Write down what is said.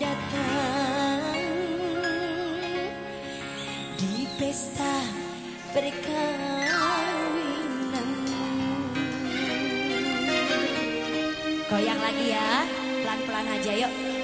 datang di pesta perkawinan. Goyang lagi ya, pelan-pelan aja yuk.